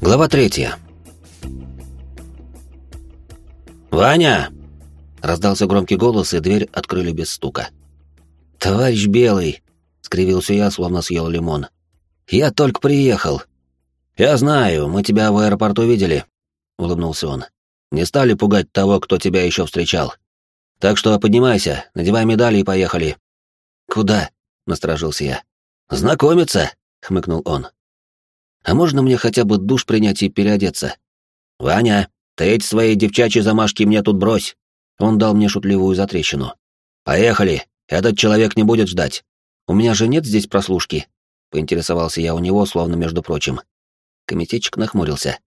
Глава третья. «Ваня!» — раздался громкий голос, и дверь открыли без стука. «Товарищ Белый!» — скривился я, словно съел лимон. «Я только приехал». «Я знаю, мы тебя в аэропорту видели», — улыбнулся он. «Не стали пугать того, кто тебя еще встречал. Так что поднимайся, надевай медали и поехали». «Куда?» — насторожился я. «Знакомиться», — хмыкнул он. «А можно мне хотя бы душ принять и переодеться?» «Ваня, ты эти свои девчачьи замашки мне тут брось!» Он дал мне шутливую затрещину. «Поехали! Этот человек не будет ждать. У меня же нет здесь прослушки?» Поинтересовался я у него, словно между прочим. Комитетчик нахмурился.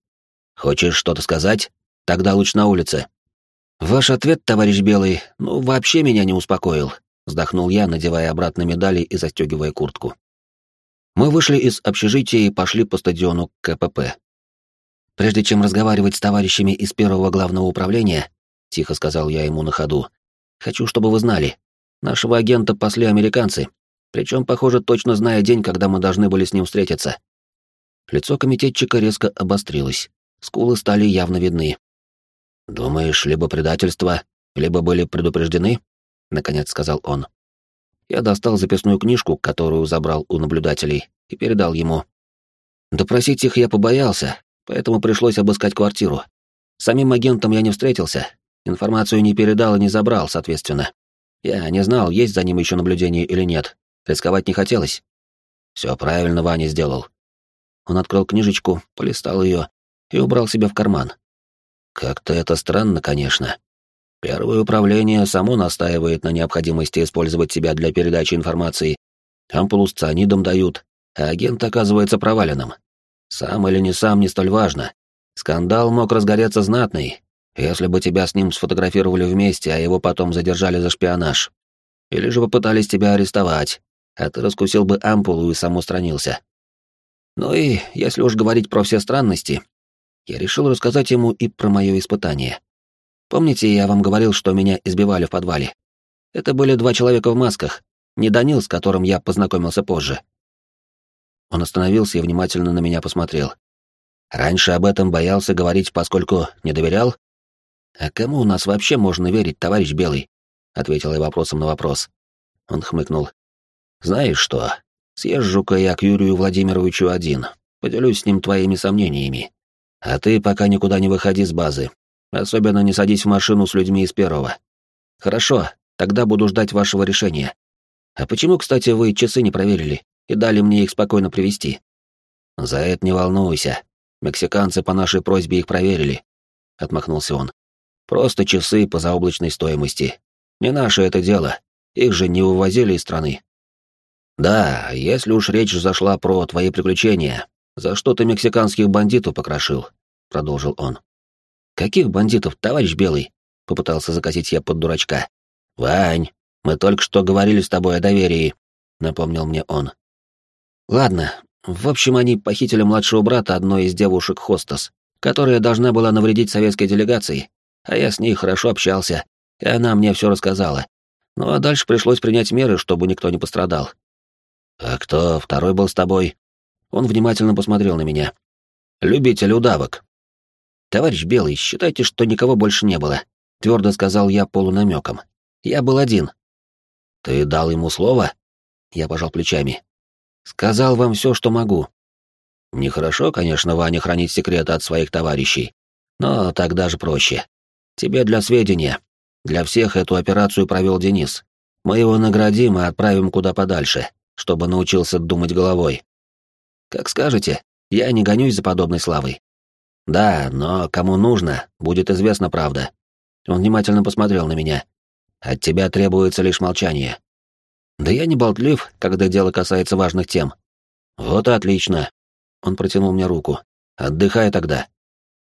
«Хочешь что-то сказать? Тогда лучше на улице». «Ваш ответ, товарищ Белый, ну, вообще меня не успокоил», — вздохнул я, надевая обратно медали и застегивая куртку. Мы вышли из общежития и пошли по стадиону КПП. Прежде чем разговаривать с товарищами из первого главного управления, тихо сказал я ему на ходу, хочу, чтобы вы знали, нашего агента пасли американцы, причем, похоже, точно зная день, когда мы должны были с ним встретиться. Лицо комитетчика резко обострилось, скулы стали явно видны. «Думаешь, либо предательство, либо были предупреждены?» — наконец сказал он. Я достал записную книжку, которую забрал у наблюдателей, и передал ему. Допросить их я побоялся, поэтому пришлось обыскать квартиру. Самим агентом я не встретился, информацию не передал и не забрал, соответственно. Я не знал, есть за ним еще наблюдение или нет. Рисковать не хотелось. Все правильно Ваня сделал. Он открыл книжечку, полистал ее и убрал себя в карман. Как-то это странно, конечно. Первое управление само настаивает на необходимости использовать себя для передачи информации. Ампулу с цианидом дают, а агент оказывается проваленным. Сам или не сам, не столь важно. Скандал мог разгореться знатный, если бы тебя с ним сфотографировали вместе, а его потом задержали за шпионаж. Или же попытались тебя арестовать, а ты раскусил бы ампулу и сам устранился. Ну и, если уж говорить про все странности, я решил рассказать ему и про мое испытание. Помните, я вам говорил, что меня избивали в подвале? Это были два человека в масках, не Данил, с которым я познакомился позже. Он остановился и внимательно на меня посмотрел. Раньше об этом боялся говорить, поскольку не доверял? А кому у нас вообще можно верить, товарищ Белый? Ответил я вопросом на вопрос. Он хмыкнул. Знаешь что, съезжу-ка я к Юрию Владимировичу один, поделюсь с ним твоими сомнениями. А ты пока никуда не выходи с базы, Особенно не садись в машину с людьми из первого. Хорошо, тогда буду ждать вашего решения. А почему, кстати, вы часы не проверили и дали мне их спокойно привезти? За это не волнуйся. Мексиканцы по нашей просьбе их проверили. Отмахнулся он. Просто часы по заоблачной стоимости. Не наше это дело. Их же не вывозили из страны. Да, если уж речь зашла про твои приключения, за что ты мексиканских бандитов покрошил, продолжил он. «Каких бандитов, товарищ Белый?» — попытался закатить я под дурачка. «Вань, мы только что говорили с тобой о доверии», — напомнил мне он. «Ладно, в общем, они похитили младшего брата одной из девушек Хостас, которая должна была навредить советской делегации, а я с ней хорошо общался, и она мне все рассказала. Ну а дальше пришлось принять меры, чтобы никто не пострадал». «А кто второй был с тобой?» Он внимательно посмотрел на меня. «Любитель удавок», «Товарищ Белый, считайте, что никого больше не было», — твердо сказал я полунамеком. «Я был один». «Ты дал ему слово?» Я пожал плечами. «Сказал вам все, что могу». Нехорошо, конечно, Ваня хранить секреты от своих товарищей, но так даже проще. Тебе для сведения. Для всех эту операцию провел Денис. Мы его наградим и отправим куда подальше, чтобы научился думать головой. Как скажете, я не гонюсь за подобной славой. Да, но кому нужно, будет известна правда. Он внимательно посмотрел на меня. От тебя требуется лишь молчание. Да я не болтлив, когда дело касается важных тем. Вот отлично. Он протянул мне руку. Отдыхай тогда.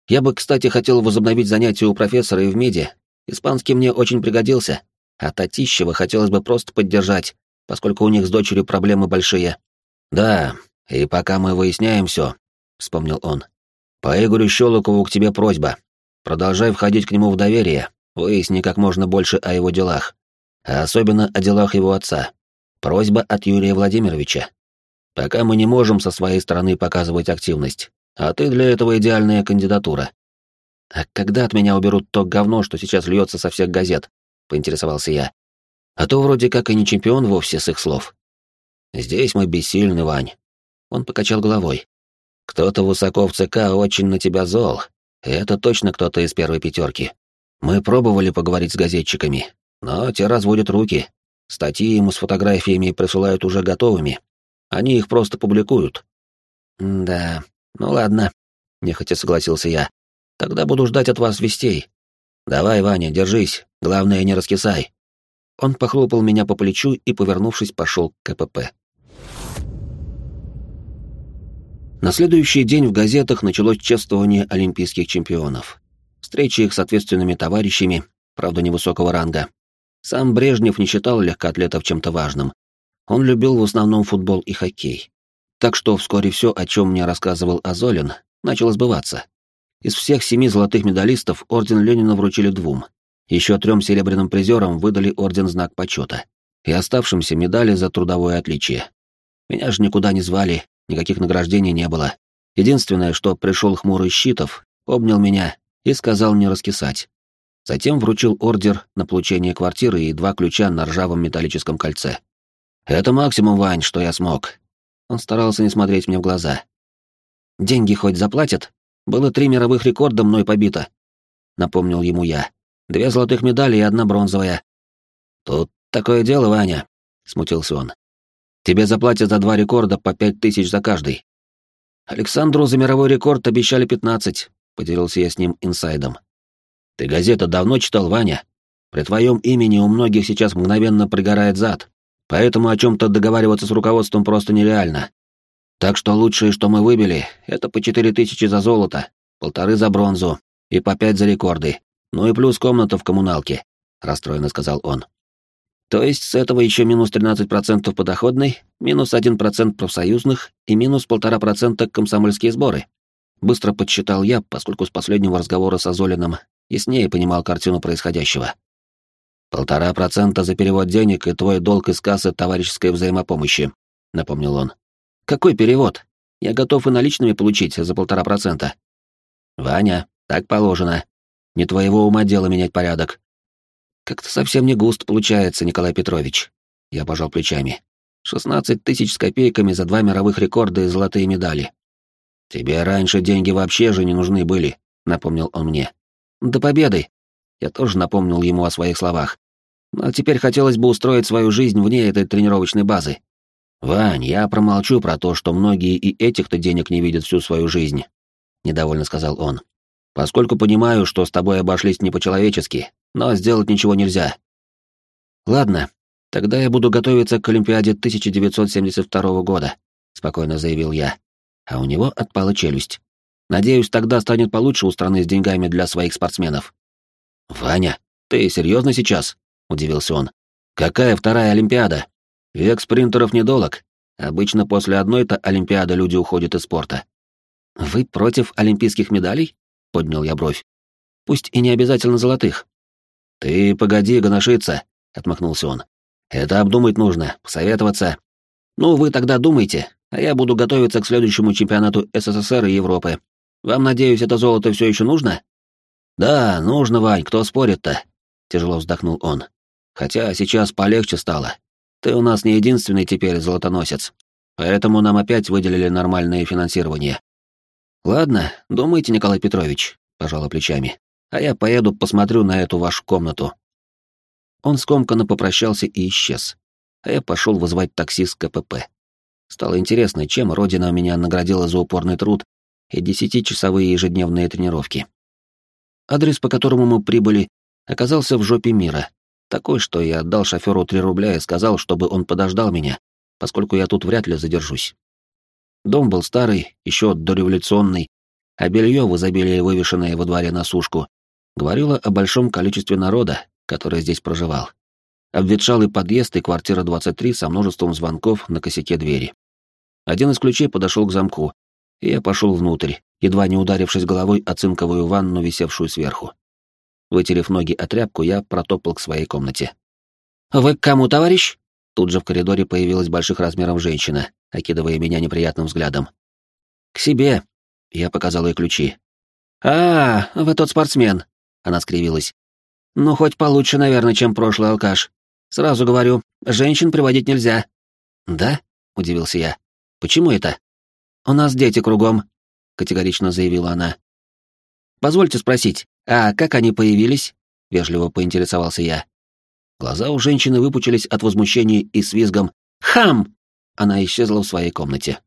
Я бы, кстати, хотел возобновить занятия у профессора и в МИДе. Испанский мне очень пригодился. А Татищева хотелось бы просто поддержать, поскольку у них с дочерью проблемы большие. Да, и пока мы выясняем все, вспомнил он. По Игорю Щелокову к тебе просьба. Продолжай входить к нему в доверие, выясни как можно больше о его делах, а особенно о делах его отца. Просьба от Юрия Владимировича. Пока мы не можем со своей стороны показывать активность, А ты для этого идеальная кандидатура. А когда от меня уберут то говно, что сейчас льется со всех газет? Поинтересовался я. А то вроде как и не чемпион вовсе с их слов. Здесь мы бессильны, Вань. Он покачал головой. Кто-то высоко в ЦК очень на тебя зол. И это точно кто-то из первой пятерки. Мы пробовали поговорить с газетчиками, но те разводят руки. Статьи ему с фотографиями присылают уже готовыми. Они их просто публикуют. Да, ну ладно, нехотя согласился я. Тогда буду ждать от вас вестей. Давай, Ваня, держись. Главное, не раскисай. Он похлопал меня по плечу и, повернувшись, пошел к КПП. На следующий день в газетах началось чествование олимпийских чемпионов. Встречи их с ответственными товарищами, правда невысокого ранга. Сам Брежнев не считал легкоатлетов чем-то важным. Он любил в основном футбол и хоккей. Так что вскоре все, о чем мне рассказывал Азолин, начало сбываться. Из всех семи золотых медалистов орден Ленина вручили двум. Еще трем серебряным призерам выдали орден Знак почета. И оставшимся медали за трудовое отличие. Меня же никуда не звали, никаких награждений не было. Единственное, что пришел хмурый Щитов, обнял меня и сказал не раскисать. Затем вручил ордер на получение квартиры и два ключа на ржавом металлическом кольце. «Это максимум, Вань, что я смог». Он старался не смотреть мне в глаза. «Деньги хоть заплатят?» Было три мировых рекорда мной побито. Напомнил ему я. Две золотых медали и одна бронзовая. Тут такое дело, Ваня, смутился он. Тебе заплатят за два рекорда по пять тысяч за каждый. Александру за мировой рекорд обещали пятнадцать, поделился я с ним инсайдом. Ты газету давно читал, Ваня? При твоем имени у многих сейчас мгновенно пригорает зад, поэтому о чем-то договариваться с руководством просто нереально. Так что лучшее, что мы выбили, это по четыре тысячи за золото, полторы за бронзу и по пять за рекорды. Ну и плюс комната в коммуналке», — расстроенно сказал он. «То есть с этого еще минус 13% подоходной, минус 1% профсоюзных и минус 1,5% комсомольские сборы?» Быстро подсчитал я, поскольку с последнего разговора с Азолиным яснее понимал картину происходящего. «Полтора процента за перевод денег и твой долг из кассы товарищеской взаимопомощи», — напомнил он. Какой перевод? Я готов и наличными получить за полтора процента. Ваня, так положено. Не твоего ума дело менять порядок. Как-то совсем не густ получается, Николай Петрович. Я пожал плечами. Шестнадцать тысяч с копейками за два мировых рекорда и золотые медали. Тебе раньше деньги вообще же не нужны были, напомнил он мне. До победы. Я тоже напомнил ему о своих словах. Но теперь хотелось бы устроить свою жизнь вне этой тренировочной базы. «Вань, я промолчу про то, что многие и этих-то денег не видят всю свою жизнь», — недовольно сказал он. «Поскольку понимаю, что с тобой обошлись не по-человечески, но сделать ничего нельзя». «Ладно, тогда я буду готовиться к Олимпиаде 1972 года», — спокойно заявил я. А у него отпала челюсть. «Надеюсь, тогда станет получше у страны с деньгами для своих спортсменов». «Ваня, ты серьезно сейчас?» — удивился он. «Какая вторая Олимпиада?» Век спринтеров недолог. Обычно после одной-то Олимпиады люди уходят из спорта. Вы против олимпийских медалей? Поднял я бровь. Пусть и не обязательно золотых. Ты погоди гоношиться, отмахнулся он. Это обдумать нужно, посоветоваться. Ну, вы тогда думайте, а я буду готовиться к следующему чемпионату СССР и Европы. Вам, надеюсь, это золото все еще нужно? Да, нужно, Вань, кто спорит-то? Тяжело вздохнул он. Хотя сейчас полегче стало. Ты у нас не единственный теперь золотоносец, поэтому нам опять выделили нормальное финансирование. Ладно, думайте, Николай Петрович, пожала плечами. А я поеду посмотрю на эту вашу комнату. Он скомканно попрощался и исчез. А я пошел вызвать такси с КПП. Стало интересно, чем Родина меня наградила за упорный труд и десятичасовые ежедневные тренировки. Адрес, по которому мы прибыли, оказался в жопе мира, такой, что я отдал шоферу три рубля и сказал, чтобы он подождал меня, поскольку я тут вряд ли задержусь. Дом был старый, еще дореволюционный, а белье в изобилии, вывешенное во дворе на сушку, говорило о большом количестве народа, который здесь проживал. Обветшалый подъезд и квартира 23 со множеством звонков на косяке двери. Один из ключей подошел к замку, и я пошел внутрь, едва не ударившись головой о цинковую ванну, висевшую сверху. Вытерев ноги о тряпку, я протопал к своей комнате. «Вы к кому, товарищ?» Тут же в коридоре появилась больших размеров женщина, окидывая меня неприятным взглядом. «К себе. Я показал ей ключи. «А, вы тот спортсмен», — она скривилась. «Ну, хоть получше, наверное, чем прошлый алкаш. Сразу говорю, женщин приводить нельзя». «Да?» — удивился я. «Почему это?» «У нас дети кругом», — категорично заявила она. «Позвольте спросить, а как они появились?» — вежливо поинтересовался я. Глаза у женщины выпучились от возмущения и с визгом «Хам!» Она исчезла в своей комнате.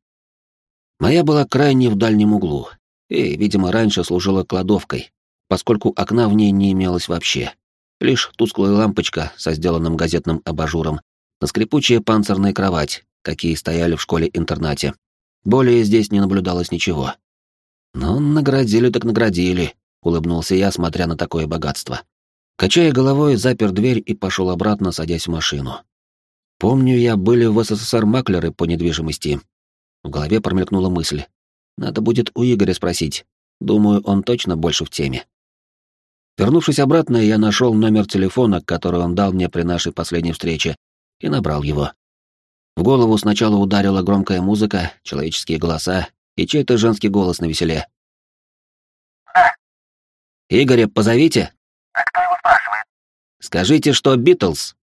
Моя была крайне в дальнем углу, и, видимо, раньше служила кладовкой, поскольку окна в ней не имелось вообще. Лишь тусклая лампочка со сделанным газетным абажуром, на скрипучая панцирная кровать, какие стояли в школе-интернате. Более здесь не наблюдалось ничего. «Ну, наградили так наградили», — улыбнулся я, смотря на такое богатство. Качая головой, запер дверь и пошел обратно, садясь в машину. Помню, я были в СССР маклеры по недвижимости. В голове промелькнула мысль. Надо будет у Игоря спросить. Думаю, он точно больше в теме. Вернувшись обратно, я нашел номер телефона, который он дал мне при нашей последней встрече, и набрал его. В голову сначала ударила громкая музыка, человеческие голоса и чей-то женский голос на веселе. «Да». «Игоря позовите?» «А кто его спрашивает?» «Скажите, что Битлз».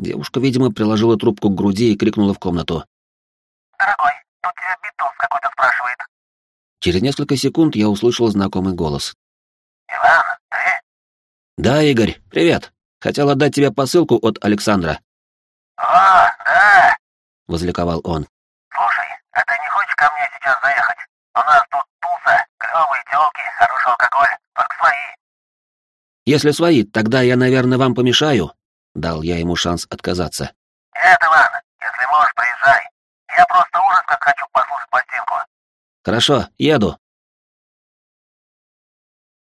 Девушка, видимо, приложила трубку к груди и крикнула в комнату. «Дорогой, тут тебя Битлз какой-то спрашивает». Через несколько секунд я услышал знакомый голос. «Да, Игорь, привет. Хотел отдать тебе посылку от Александра», «О, да!» — возликовал он. «Слушай, а ты не хочешь ко мне сейчас заехать? У нас тут туса, клевые тёлки, хороший алкоголь, только свои». «Если свои, тогда я, наверное, вам помешаю», — дал я ему шанс отказаться. «Нет, Иван, если можешь, приезжай. Я просто ужас как хочу послушать пластинку». «Хорошо, еду»,